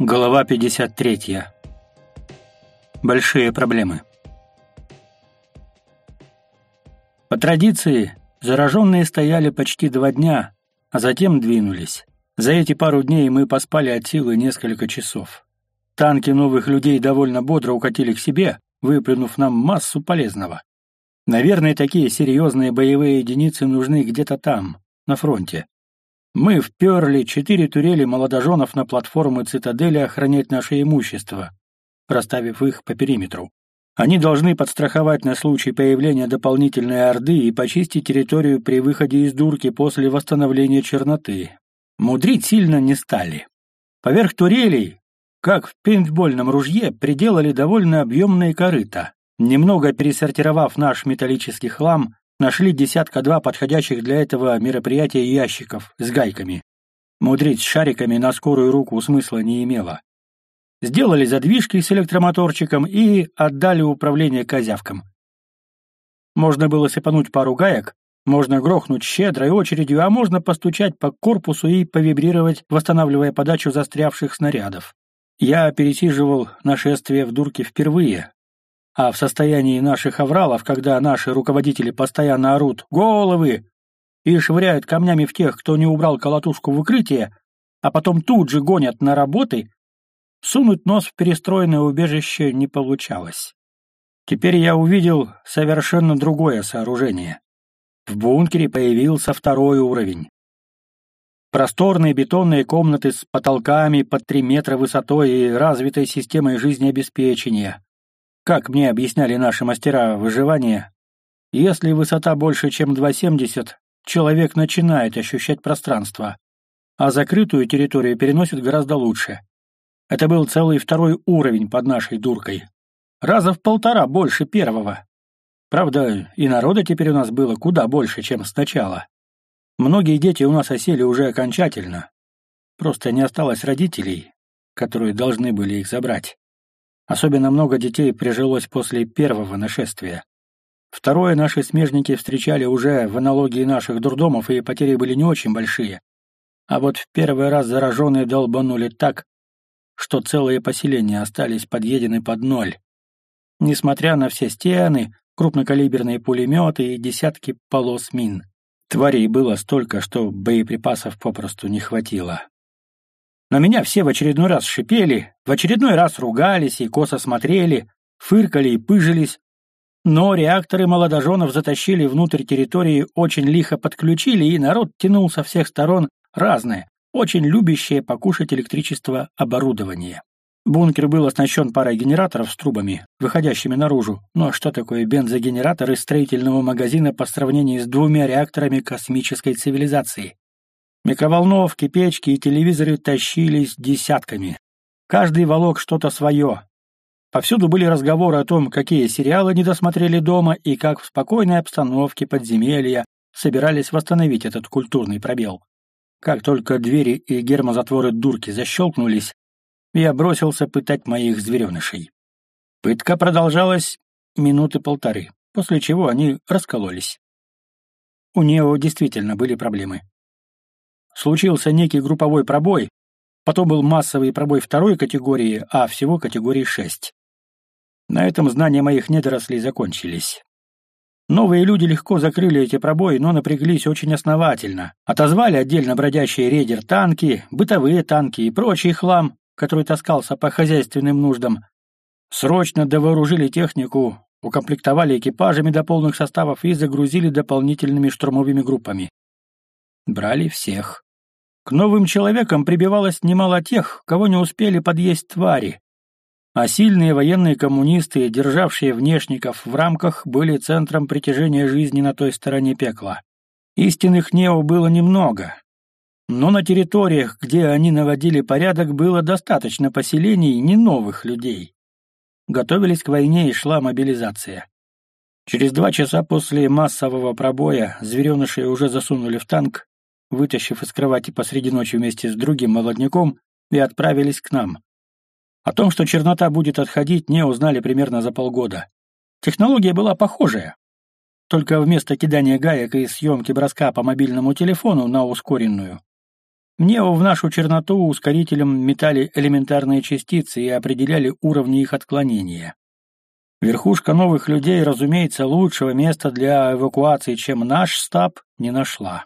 Глава 53. Большие проблемы. По традиции, зараженные стояли почти два дня, а затем двинулись. За эти пару дней мы поспали от силы несколько часов. Танки новых людей довольно бодро укатили к себе, выплюнув нам массу полезного. Наверное, такие серьезные боевые единицы нужны где-то там, на фронте. Мы вперли четыре турели молодоженов на платформы цитадели охранять наше имущество, проставив их по периметру. Они должны подстраховать на случай появления дополнительной орды и почистить территорию при выходе из дурки после восстановления черноты. Мудрить сильно не стали. Поверх турелей, как в пейнтбольном ружье, приделали довольно объемные корыта. Немного пересортировав наш металлический хлам, Нашли десятка-два подходящих для этого мероприятия ящиков с гайками. Мудрить с шариками на скорую руку смысла не имело. Сделали задвижки с электромоторчиком и отдали управление козявкам. Можно было сыпануть пару гаек, можно грохнуть щедрой очередью, а можно постучать по корпусу и повибрировать, восстанавливая подачу застрявших снарядов. Я пересиживал нашествие в дурке впервые, а в состоянии наших авралов, когда наши руководители постоянно орут «Головы!» и швыряют камнями в тех, кто не убрал колотушку в укрытие, а потом тут же гонят на работы, сунуть нос в перестроенное убежище не получалось. Теперь я увидел совершенно другое сооружение. В бункере появился второй уровень. Просторные бетонные комнаты с потолками под три метра высотой и развитой системой жизнеобеспечения. Как мне объясняли наши мастера выживания, если высота больше, чем 2,70, человек начинает ощущать пространство, а закрытую территорию переносит гораздо лучше. Это был целый второй уровень под нашей дуркой. Раза в полтора больше первого. Правда, и народа теперь у нас было куда больше, чем сначала. Многие дети у нас осели уже окончательно. Просто не осталось родителей, которые должны были их забрать. Особенно много детей прижилось после первого нашествия. Второе наши смежники встречали уже в аналогии наших дурдомов, и потери были не очень большие. А вот в первый раз зараженные долбанули так, что целые поселения остались подъедены под ноль. Несмотря на все стены, крупнокалиберные пулеметы и десятки полос мин. Тварей было столько, что боеприпасов попросту не хватило. На меня все в очередной раз шипели, в очередной раз ругались и косо смотрели, фыркали и пыжились. Но реакторы молодоженов затащили внутрь территории, очень лихо подключили, и народ тянул со всех сторон разное, очень любящее покушать электричество оборудование. Бункер был оснащен парой генераторов с трубами, выходящими наружу. Но что такое бензогенератор из строительного магазина по сравнению с двумя реакторами космической цивилизации? Микроволновки, печки и телевизоры тащились десятками. Каждый волок что-то свое. Повсюду были разговоры о том, какие сериалы не досмотрели дома и как в спокойной обстановке подземелья собирались восстановить этот культурный пробел. Как только двери и гермозатворы дурки защелкнулись, я бросился пытать моих зверенышей. Пытка продолжалась минуты полторы, после чего они раскололись. У Нео действительно были проблемы. Случился некий групповой пробой, потом был массовый пробой второй категории, а всего категории 6. На этом знания моих недорослей закончились. Новые люди легко закрыли эти пробои, но напряглись очень основательно. Отозвали отдельно бродящие рейдер-танки, бытовые танки и прочий хлам, который таскался по хозяйственным нуждам. Срочно довооружили технику, укомплектовали экипажами до полных составов и загрузили дополнительными штурмовыми группами. Брали всех. К новым человекам прибивалось немало тех, кого не успели подъесть твари. А сильные военные коммунисты, державшие внешников в рамках, были центром притяжения жизни на той стороне пекла. Истинных нео было немного. Но на территориях, где они наводили порядок, было достаточно поселений не новых людей. Готовились к войне и шла мобилизация. Через два часа после массового пробоя зверенышей уже засунули в танк, вытащив из кровати посреди ночи вместе с другим молодняком, и отправились к нам. О том, что чернота будет отходить, не узнали примерно за полгода. Технология была похожая. Только вместо кидания гаек и съемки броска по мобильному телефону на ускоренную, Мне в нашу черноту ускорителем метали элементарные частицы и определяли уровни их отклонения. Верхушка новых людей, разумеется, лучшего места для эвакуации, чем наш стаб, не нашла.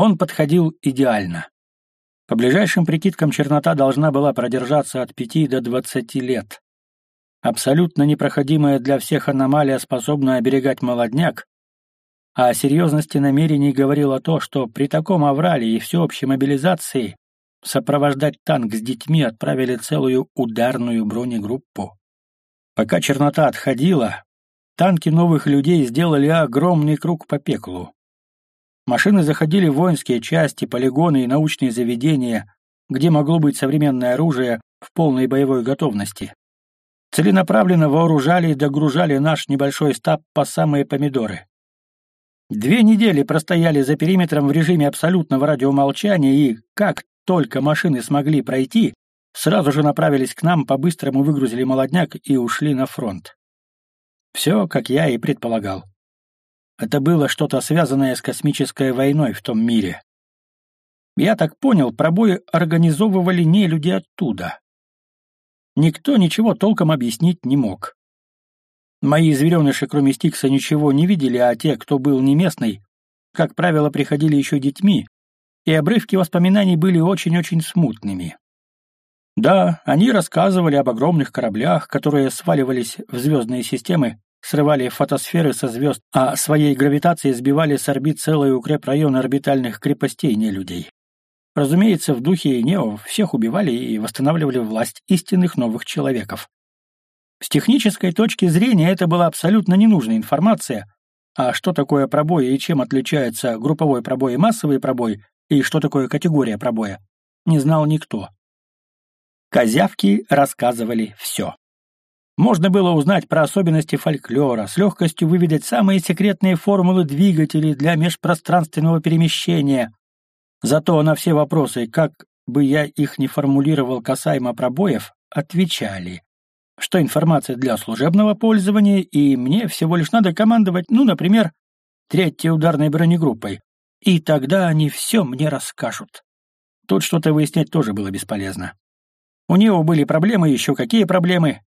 Он подходил идеально. По ближайшим прикидкам чернота должна была продержаться от пяти до двадцати лет. Абсолютно непроходимая для всех аномалия, способна оберегать молодняк, а о серьезности намерений говорило то, что при таком аврале и всеобщей мобилизации сопровождать танк с детьми отправили целую ударную бронегруппу. Пока чернота отходила, танки новых людей сделали огромный круг по пеклу. Машины заходили в воинские части, полигоны и научные заведения, где могло быть современное оружие в полной боевой готовности. Целенаправленно вооружали и догружали наш небольшой стаб по самые помидоры. Две недели простояли за периметром в режиме абсолютного радиомолчания и, как только машины смогли пройти, сразу же направились к нам, по-быстрому выгрузили молодняк и ушли на фронт. Все, как я и предполагал. Это было что-то связанное с космической войной в том мире. Я так понял, пробои организовывали не люди оттуда. Никто ничего толком объяснить не мог. Мои звереныши, кроме Стикса, ничего не видели, а те, кто был не местный, как правило, приходили еще детьми, и обрывки воспоминаний были очень-очень смутными. Да, они рассказывали об огромных кораблях, которые сваливались в звездные системы срывали фотосферы со звезд, а своей гравитацией сбивали с орбит целые укрепрайоны орбитальных крепостей нелюдей. Разумеется, в духе Нео всех убивали и восстанавливали власть истинных новых человеков. С технической точки зрения это была абсолютно ненужная информация, а что такое пробой и чем отличается групповой пробой и массовый пробой, и что такое категория пробоя, не знал никто. Козявки рассказывали все. Можно было узнать про особенности фольклора, с легкостью выведать самые секретные формулы двигателей для межпространственного перемещения. Зато на все вопросы, как бы я их не формулировал касаемо пробоев, отвечали, что информация для служебного пользования, и мне всего лишь надо командовать, ну, например, третьей ударной бронегруппой, и тогда они все мне расскажут. Тут что-то выяснять тоже было бесполезно. У него были проблемы, еще какие проблемы,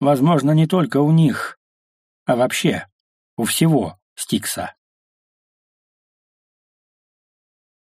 Возможно, не только у них, а вообще у всего Стикса.